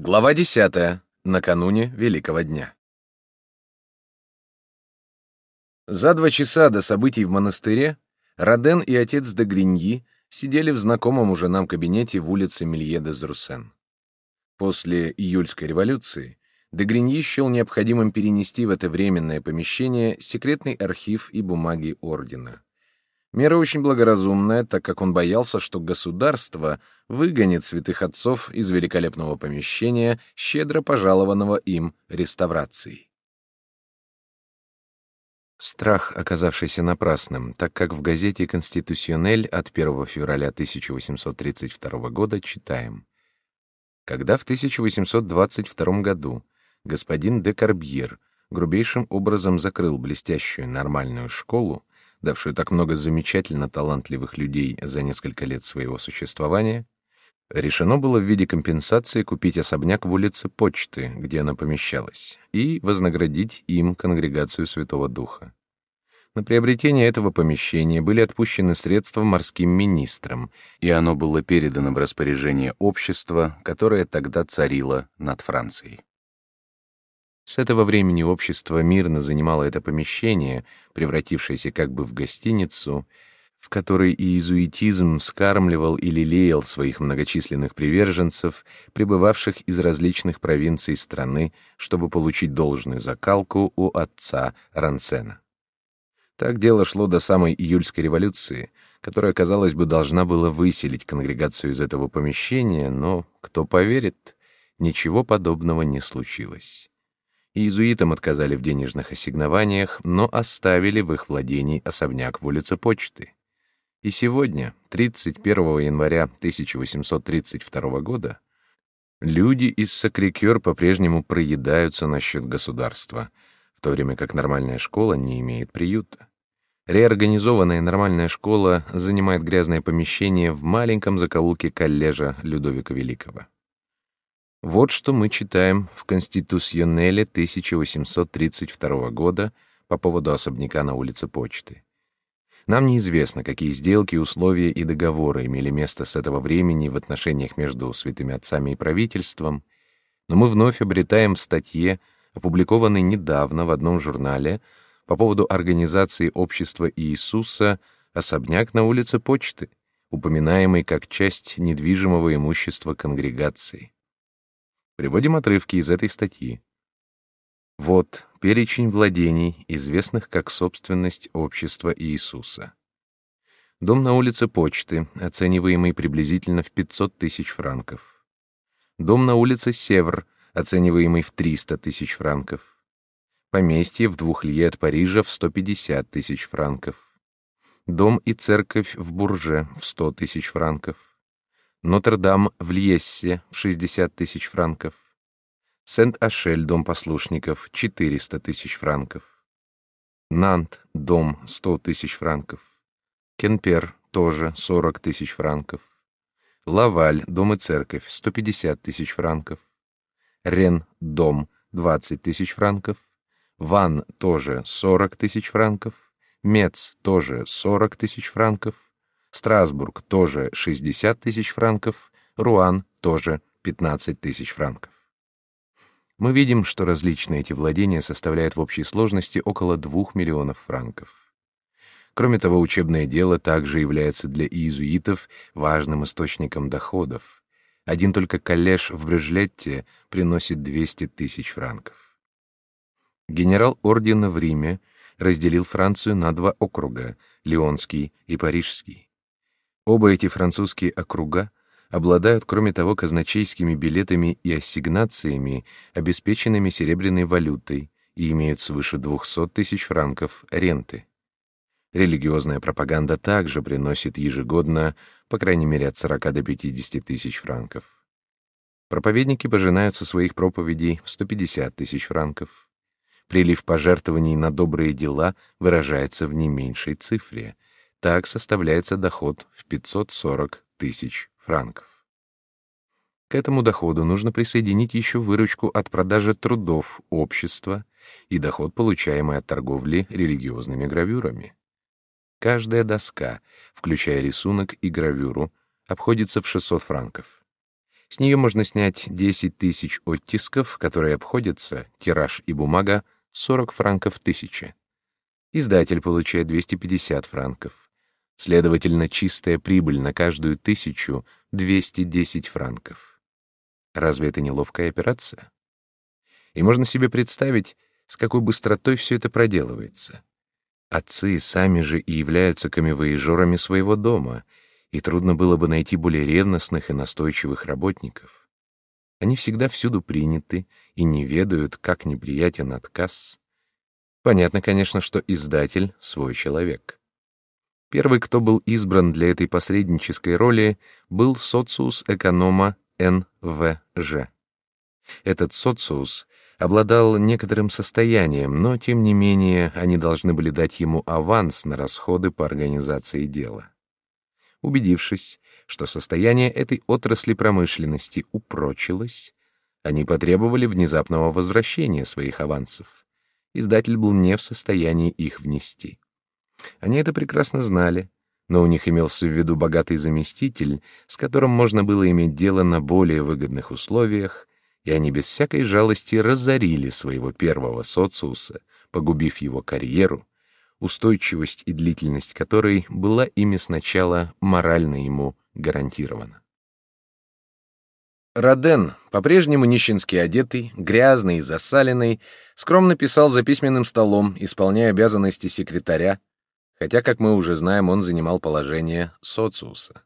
Глава 10. Накануне Великого дня. За два часа до событий в монастыре Роден и отец де Гриньи сидели в знакомом уже нам кабинете в улице Милье де Зрусен. После июльской революции де Гриньи счел необходимым перенести в это временное помещение секретный архив и бумаги ордена. Мера очень благоразумная, так как он боялся, что государство выгонит святых отцов из великолепного помещения, щедро пожалованного им реставрацией. Страх, оказавшийся напрасным, так как в газете «Конституционель» от 1 февраля 1832 года читаем «Когда в 1822 году господин де Карбьер грубейшим образом закрыл блестящую нормальную школу, давшую так много замечательно талантливых людей за несколько лет своего существования, решено было в виде компенсации купить особняк в улице Почты, где она помещалась, и вознаградить им конгрегацию Святого Духа. На приобретение этого помещения были отпущены средства морским министрам, и оно было передано в распоряжение общества, которое тогда царило над Францией. С этого времени общество мирно занимало это помещение, превратившееся как бы в гостиницу, в которой иезуитизм вскармливал и лелеял своих многочисленных приверженцев, прибывавших из различных провинций страны, чтобы получить должную закалку у отца Рансена. Так дело шло до самой июльской революции, которая, казалось бы, должна была выселить конгрегацию из этого помещения, но, кто поверит, ничего подобного не случилось. Иезуитам отказали в денежных ассигнованиях, но оставили в их владении особняк в улице Почты. И сегодня, 31 января 1832 года, люди из Сакрикер по-прежнему проедаются насчет государства, в то время как нормальная школа не имеет приюта. Реорганизованная нормальная школа занимает грязное помещение в маленьком закоулке коллежа Людовика Великого. Вот что мы читаем в Конституционеле 1832 года по поводу особняка на улице Почты. Нам неизвестно, какие сделки, условия и договоры имели место с этого времени в отношениях между святыми отцами и правительством, но мы вновь обретаем в статье, опубликованной недавно в одном журнале, по поводу организации общества Иисуса особняк на улице Почты, упоминаемый как часть недвижимого имущества конгрегации. Приводим отрывки из этой статьи. Вот перечень владений, известных как собственность общества Иисуса. Дом на улице Почты, оцениваемый приблизительно в 500 тысяч франков. Дом на улице Севр, оцениваемый в 300 тысяч франков. Поместье в двух лье от Парижа в 150 тысяч франков. Дом и церковь в Бурже в 100 тысяч франков. Нотр-Дам в Льессе в 60 тысяч франков. Сент-Ашель, дом послушников, 400 тысяч франков. Нант, дом, 100 тысяч франков. Кенпер, тоже 40 тысяч франков. Лаваль, дом и церковь, 150 тысяч франков. Рен, дом, 20 тысяч франков. Ван, тоже 40 тысяч франков. Мец, тоже 40 тысяч франков. Страсбург тоже 60 тысяч франков, Руан тоже 15 тысяч франков. Мы видим, что различные эти владения составляют в общей сложности около 2 миллионов франков. Кроме того, учебное дело также является для иезуитов важным источником доходов. Один только коллеж в Брюжлетте приносит 200 тысяч франков. Генерал ордена в Риме разделил Францию на два округа — Лионский и Парижский. Оба эти французские округа обладают, кроме того, казначейскими билетами и ассигнациями, обеспеченными серебряной валютой, и имеют свыше 200 тысяч франков ренты. Религиозная пропаганда также приносит ежегодно, по крайней мере, от 40 до 50 тысяч франков. Проповедники пожинают со своих проповедей 150 тысяч франков. Прилив пожертвований на добрые дела выражается в не меньшей цифре — так составляется доход в 540 тысяч франков. К этому доходу нужно присоединить еще выручку от продажи трудов общества и доход, получаемый от торговли религиозными гравюрами. Каждая доска, включая рисунок и гравюру, обходится в 600 франков. С нее можно снять 10 тысяч оттисков, которые обходятся, тираж и бумага, 40 франков тысяча. Издатель получает 250 франков. Следовательно, чистая прибыль на каждую тысячу — 210 франков. Разве это не ловкая операция? И можно себе представить, с какой быстротой все это проделывается. Отцы сами же и являются камевоежорами своего дома, и трудно было бы найти более ревностных и настойчивых работников. Они всегда всюду приняты и не ведают, как неприятен отказ. Понятно, конечно, что издатель — свой человек. Первый, кто был избран для этой посреднической роли, был социус эконома Н.В.Ж. Этот социус обладал некоторым состоянием, но, тем не менее, они должны были дать ему аванс на расходы по организации дела. Убедившись, что состояние этой отрасли промышленности упрочилось, они потребовали внезапного возвращения своих авансов. Издатель был не в состоянии их внести. Они это прекрасно знали, но у них имелся в виду богатый заместитель, с которым можно было иметь дело на более выгодных условиях, и они без всякой жалости разорили своего первого социуса, погубив его карьеру, устойчивость и длительность которой была ими сначала морально ему гарантирована. Роден, по-прежнему нищенски одетый, грязный и засаленный, скромно писал за письменным столом, исполняя обязанности секретаря, хотя, как мы уже знаем, он занимал положение социуса.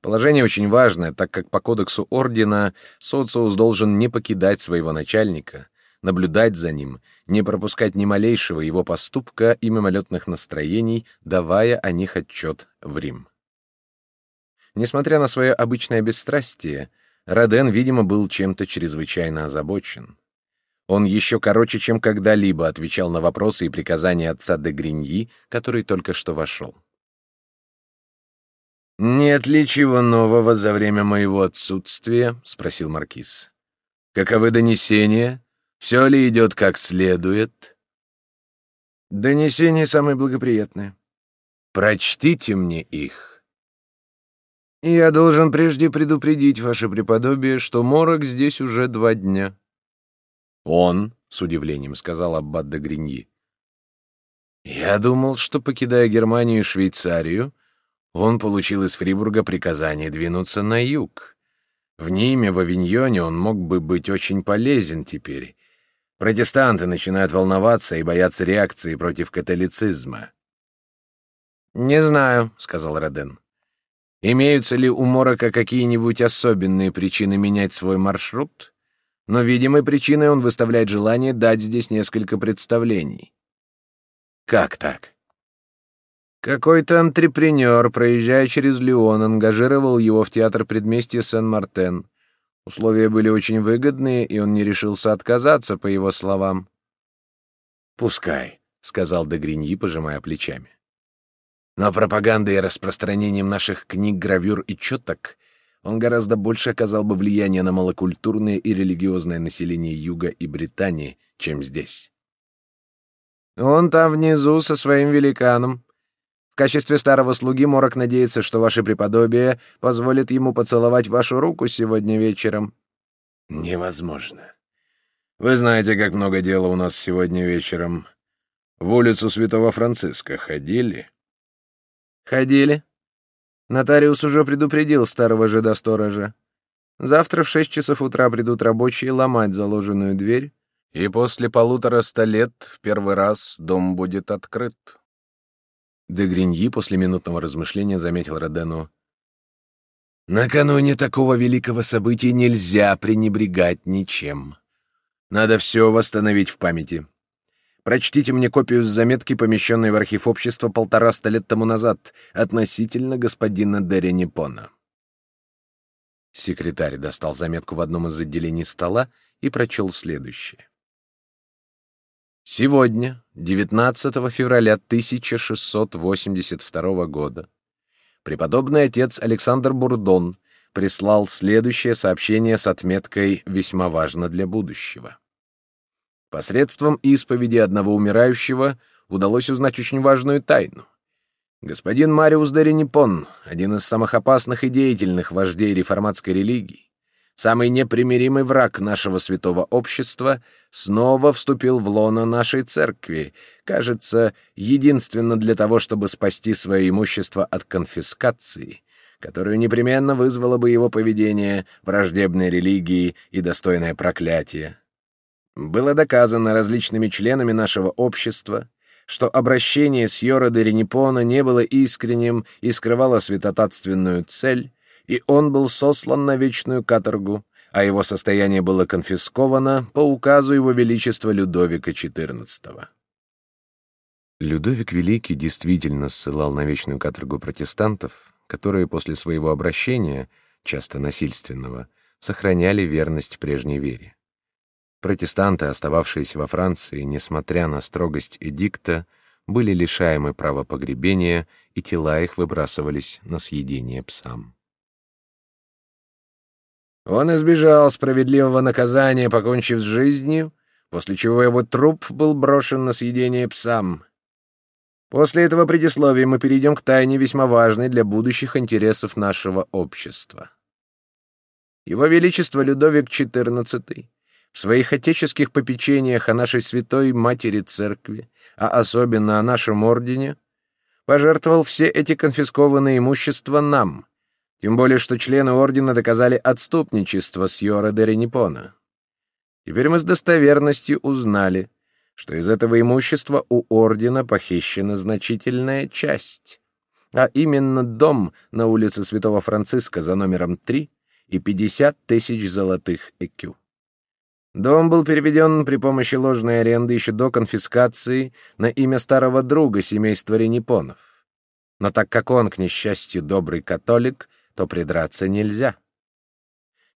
Положение очень важное, так как по кодексу ордена социус должен не покидать своего начальника, наблюдать за ним, не пропускать ни малейшего его поступка и мимолетных настроений, давая о них отчет в Рим. Несмотря на свое обычное бесстрастие, Роден, видимо, был чем-то чрезвычайно озабочен. Он еще короче, чем когда-либо отвечал на вопросы и приказания отца де Гриньи, который только что вошел. «Нет ли чего нового за время моего отсутствия?» — спросил Маркиз. «Каковы донесения? Все ли идет как следует?» «Донесения самые благоприятные. Прочтите мне их». «Я должен прежде предупредить ваше преподобие, что морок здесь уже два дня». «Он?» — с удивлением сказал Аббат де Гриньи. «Я думал, что, покидая Германию и Швейцарию, он получил из Фрибурга приказание двинуться на юг. В Ниме, в Авиньоне он мог бы быть очень полезен теперь. Протестанты начинают волноваться и бояться реакции против католицизма. «Не знаю», — сказал Роден. «Имеются ли у Морока какие-нибудь особенные причины менять свой маршрут? Но видимой причиной он выставляет желание дать здесь несколько представлений». «Как так?» Какой-то антрепренер, проезжая через Лион, ангажировал его в театр предместья Сен-Мартен. Условия были очень выгодные, и он не решился отказаться, по его словам. «Пускай», — сказал Дегриньи, пожимая плечами. «Но пропагандой и распространением наших книг, гравюр и четок он гораздо больше оказал бы влияние на малокультурное и религиозное население Юга и Британии, чем здесь». «Он там внизу со своим великаном», в качестве старого слуги Морок надеется, что ваше преподобие позволит ему поцеловать вашу руку сегодня вечером». «Невозможно. Вы знаете, как много дела у нас сегодня вечером. В улицу Святого Франциска ходили?» «Ходили. Нотариус уже предупредил старого жида-сторожа. Завтра в шесть часов утра придут рабочие ломать заложенную дверь, и после полутора ста лет в первый раз дом будет открыт». Де Гриньи после минутного размышления заметил Родену. «Накануне такого великого события нельзя пренебрегать ничем. Надо все восстановить в памяти. Прочтите мне копию с заметки, помещенной в архив общества полтораста лет тому назад, относительно господина Дерри Непона». Секретарь достал заметку в одном из отделений стола и прочел следующее. Сегодня, 19 февраля 1682 года, преподобный отец Александр Бурдон прислал следующее сообщение с отметкой «Весьма важно для будущего». Посредством исповеди одного умирающего удалось узнать очень важную тайну. Господин Мариус Деренипон, один из самых опасных и деятельных вождей реформатской религии, самый непримиримый враг нашего святого общества, снова вступил в лоно нашей церкви, кажется, единственно для того, чтобы спасти свое имущество от конфискации, которую непременно вызвало бы его поведение враждебной религии и достойное проклятие. Было доказано различными членами нашего общества, что обращение с Йора де Ренипона не было искренним и скрывало святотатственную цель, и он был сослан на вечную каторгу, а его состояние было конфисковано по указу его величества Людовика XIV. Людовик Великий действительно ссылал на вечную каторгу протестантов, которые после своего обращения, часто насильственного, сохраняли верность прежней вере. Протестанты, остававшиеся во Франции, несмотря на строгость эдикта, были лишаемы права погребения, и тела их выбрасывались на съедение псам. Он избежал справедливого наказания, покончив с жизнью, после чего его труп был брошен на съедение псам. После этого предисловия мы перейдем к тайне весьма важной для будущих интересов нашего общества. Его Величество Людовик XIV в своих отеческих попечениях о нашей святой Матери Церкви, а особенно о нашем ордене, пожертвовал все эти конфискованные имущества нам, тем более что члены ордена доказали отступничество с Йора де Ренипона. Теперь мы с достоверностью узнали, что из этого имущества у ордена похищена значительная часть, а именно дом на улице Святого Франциска за номером 3 и 50 тысяч золотых экю. Дом был переведен при помощи ложной аренды еще до конфискации на имя старого друга семейства Ренипонов. Но так как он, к несчастью, добрый католик, то придраться нельзя.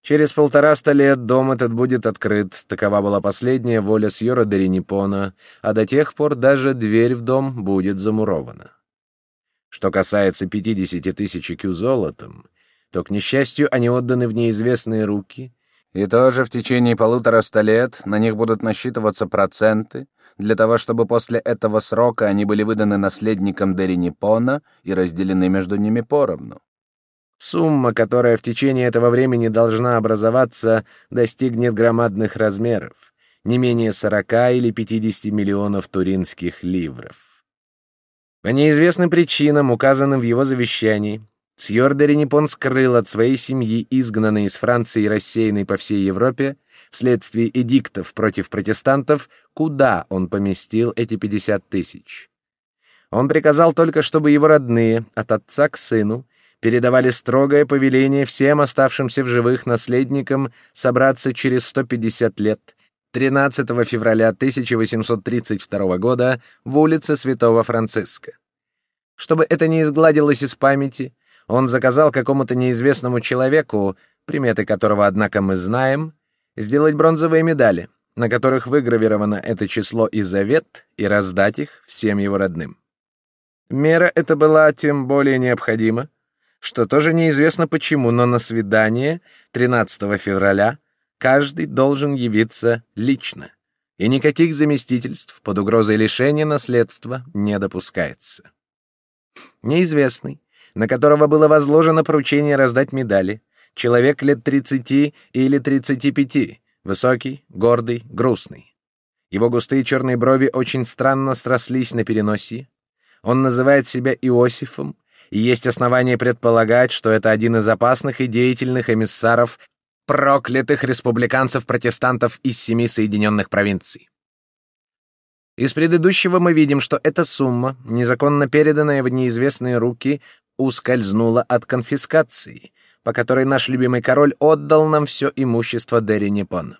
Через полтораста лет дом этот будет открыт, такова была последняя воля Сьора де Ренипона, а до тех пор даже дверь в дом будет замурована. Что касается пятидесяти тысяч кю золотом, то, к несчастью, они отданы в неизвестные руки — и тоже в течение полутора ста лет на них будут насчитываться проценты, для того чтобы после этого срока они были выданы наследникам Деринипона и разделены между ними поровну. Сумма, которая в течение этого времени должна образоваться, достигнет громадных размеров, не менее 40 или 50 миллионов туринских ливров. По неизвестным причинам, указанным в его завещании, Сьордери Ниппон скрыл от своей семьи, изгнанной из Франции и рассеянной по всей Европе, вследствие эдиктов против протестантов, куда он поместил эти 50 тысяч. Он приказал только, чтобы его родные, от отца к сыну, передавали строгое повеление всем оставшимся в живых наследникам собраться через 150 лет, 13 февраля 1832 года, в улице Святого Франциска. Чтобы это не изгладилось из памяти, он заказал какому-то неизвестному человеку, приметы которого, однако, мы знаем, сделать бронзовые медали, на которых выгравировано это число и завет, и раздать их всем его родным. Мера эта была тем более необходима, что тоже неизвестно почему, но на свидание 13 февраля каждый должен явиться лично, и никаких заместительств под угрозой лишения наследства не допускается. Неизвестный, на которого было возложено поручение раздать медали. Человек лет 30 или 35, высокий, гордый, грустный. Его густые черные брови очень странно срослись на переносе. Он называет себя Иосифом, и есть основания предполагать, что это один из опасных и деятельных эмиссаров проклятых республиканцев-протестантов из семи Соединенных провинций. Из предыдущего мы видим, что эта сумма, незаконно переданная в неизвестные руки, ускользнула от конфискации, по которой наш любимый король отдал нам все имущество Дерри Непона.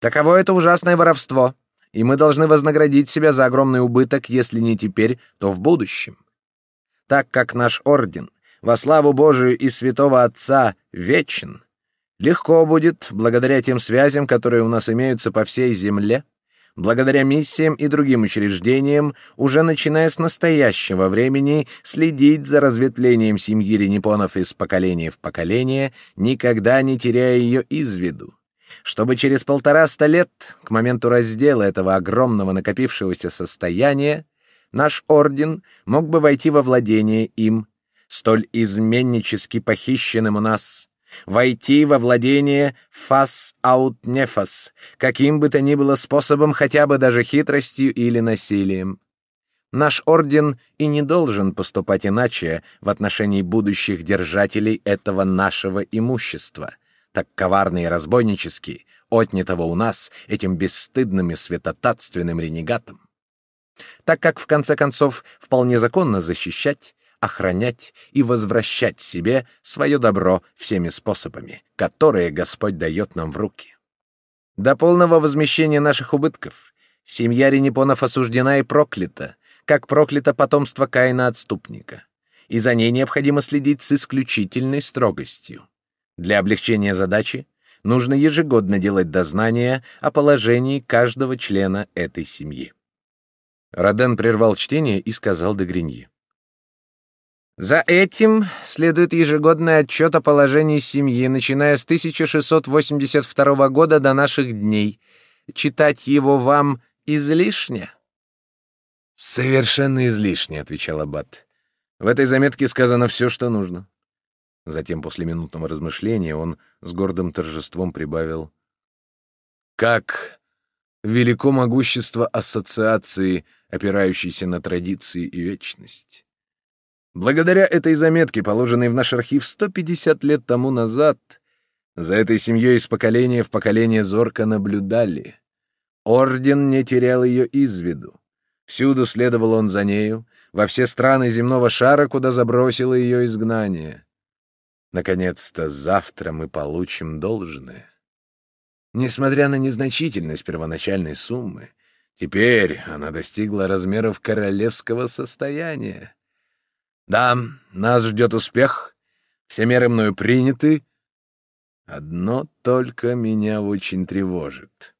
Таково это ужасное воровство, и мы должны вознаградить себя за огромный убыток, если не теперь, то в будущем. Так как наш орден во славу Божию и святого Отца вечен, легко будет, благодаря тем связям, которые у нас имеются по всей земле, благодаря миссиям и другим учреждениям, уже начиная с настоящего времени, следить за разветвлением семьи Ренепонов из поколения в поколение, никогда не теряя ее из виду, чтобы через полтораста лет, к моменту раздела этого огромного накопившегося состояния, наш орден мог бы войти во владение им, столь изменнически похищенным у нас, войти во владение фас-аут-нефас, каким бы то ни было способом, хотя бы даже хитростью или насилием. Наш орден и не должен поступать иначе в отношении будущих держателей этого нашего имущества, так коварно и разбойнически, отнятого у нас этим бесстыдным и святотатственным ренегатом. Так как, в конце концов, вполне законно защищать, охранять и возвращать себе свое добро всеми способами, которые Господь дает нам в руки. До полного возмещения наших убытков семья Ренепонов осуждена и проклята, как проклято потомство Каина-отступника, и за ней необходимо следить с исключительной строгостью. Для облегчения задачи нужно ежегодно делать дознание о положении каждого члена этой семьи. Роден прервал чтение и сказал де Гриньи. За этим следует ежегодный отчет о положении семьи, начиная с 1682 года до наших дней. Читать его вам излишне? Совершенно излишне, отвечал аббат. В этой заметке сказано все, что нужно. Затем, после минутного размышления, он с гордым торжеством прибавил: "Как велико могущество ассоциации, опирающейся на традиции и вечность!" Благодаря этой заметке, положенной в наш архив 150 лет тому назад, за этой семьей из поколения в поколение зорко наблюдали. Орден не терял ее из виду. Всюду следовал он за нею, во все страны земного шара, куда забросило ее изгнание. Наконец-то завтра мы получим должное. Несмотря на незначительность первоначальной суммы, теперь она достигла размеров королевского состояния. Да, нас ждет успех, все меры мною приняты. Одно только меня очень тревожит.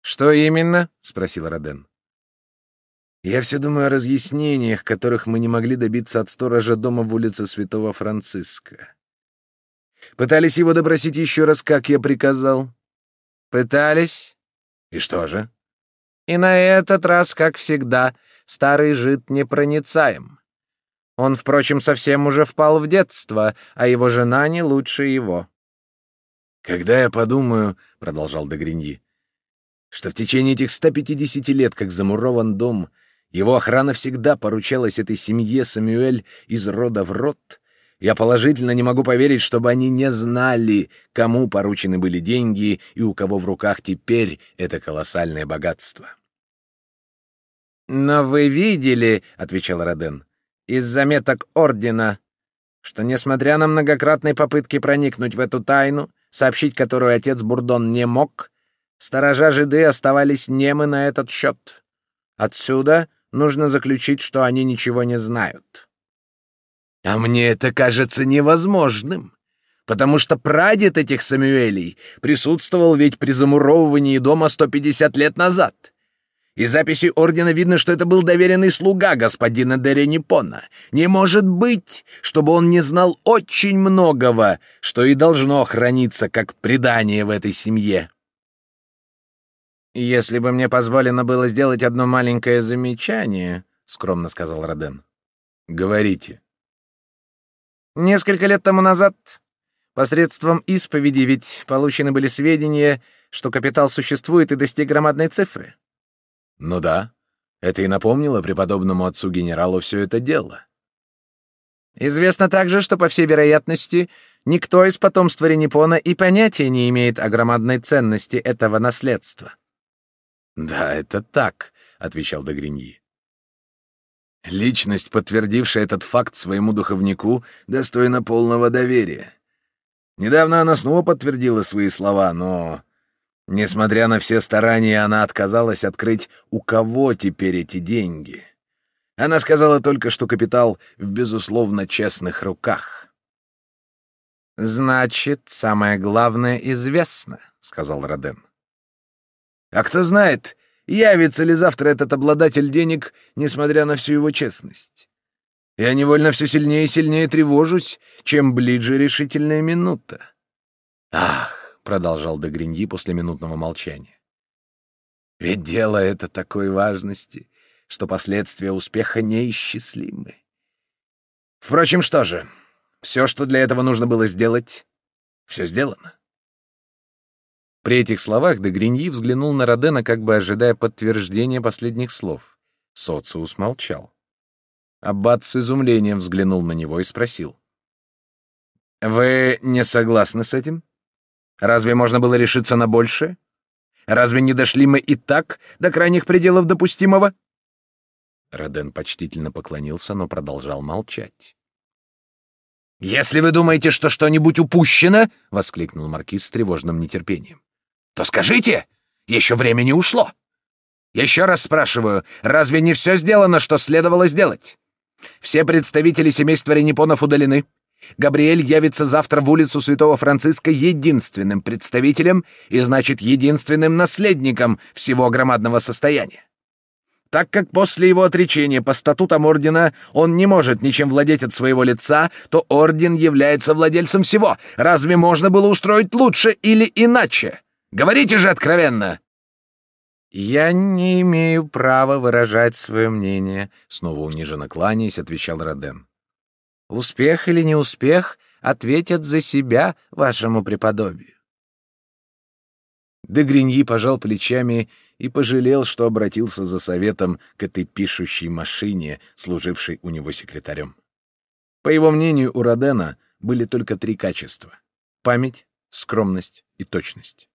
«Что именно?» — спросил Роден. Я все думаю о разъяснениях, которых мы не могли добиться от сторожа дома в улице Святого Франциска. Пытались его допросить еще раз, как я приказал. Пытались? И что же? И на этот раз, как всегда, старый жид непроницаем. Он, впрочем, совсем уже впал в детство, а его жена не лучше его. «Когда я подумаю, — продолжал Дегриньи, — что в течение этих 150 лет, как замурован дом, его охрана всегда поручалась этой семье Самюэль из рода в род. Я положительно не могу поверить, чтобы они не знали, кому поручены были деньги и у кого в руках теперь это колоссальное богатство. «Но вы видели, — отвечал Роден, — из заметок ордена, что, несмотря на многократные попытки проникнуть в эту тайну, сообщить которую отец Бурдон не мог, сторожа жиды оставались немы на этот счет. Отсюда нужно заключить, что они ничего не знают. А мне это кажется невозможным, потому что прадед этих Самюэлей присутствовал ведь при замуровывании дома 150 лет назад. Из записи ордена видно, что это был доверенный слуга господина Деренипона. Не может быть, чтобы он не знал очень многого, что и должно храниться как предание в этой семье. «Если бы мне позволено было сделать одно маленькое замечание», — скромно сказал Роден. «Говорите». «Несколько лет тому назад посредством исповеди ведь получены были сведения, что капитал существует и достиг громадной цифры». «Ну да, это и напомнило преподобному отцу-генералу все это дело». Известно также, что, по всей вероятности, никто из потомства Ренепона и понятия не имеет о громадной ценности этого наследства. «Да, это так», — отвечал Дагриньи. «Личность, подтвердившая этот факт своему духовнику, достойна полного доверия. Недавно она снова подтвердила свои слова, но, несмотря на все старания, она отказалась открыть, у кого теперь эти деньги. Она сказала только, что капитал в, безусловно, честных руках». «Значит, самое главное известно», — сказал Роден. А кто знает, явится ли завтра этот обладатель денег, несмотря на всю его честность. Я невольно все сильнее и сильнее тревожусь, чем ближе решительная минута. Ах, продолжал Дегриньи после минутного молчания. Ведь дело это такой важности, что последствия успеха неисчислимы. Впрочем, что же, Все, что для этого нужно было сделать, все сделано. При этих словах де Гриньи взглянул на Родена, как бы ожидая подтверждения последних слов. Социус молчал. Аббат с изумлением взглянул на него и спросил. «Вы не согласны с этим? Разве можно было решиться на большее? Разве не дошли мы и так до крайних пределов допустимого?» Роден почтительно поклонился, но продолжал молчать. «Если вы думаете, что что-нибудь упущено, — воскликнул маркиз с тревожным нетерпением, — то скажите, еще время не ушло. Еще раз спрашиваю, разве не все сделано, что следовало сделать? Все представители семейства Ренепонов удалены. Габриэль явится завтра в улицу Святого Франциска единственным представителем и, значит, единственным наследником всего громадного состояния. Так как после его отречения по статутам ордена он не может ничем владеть от своего лица, то орден является владельцем всего. Разве можно было устроить лучше или иначе? Говорите же откровенно!» «Я не имею права выражать свое мнение», — снова униженно кланяясь, отвечал Роден. «Успех или неуспех ответят за себя вашему преподобию». Де Гриньи пожал плечами и пожалел, что обратился за советом к этой пишущей машине, служившей у него секретарем. По его мнению, у Родена были только три качества — память, скромность и точность.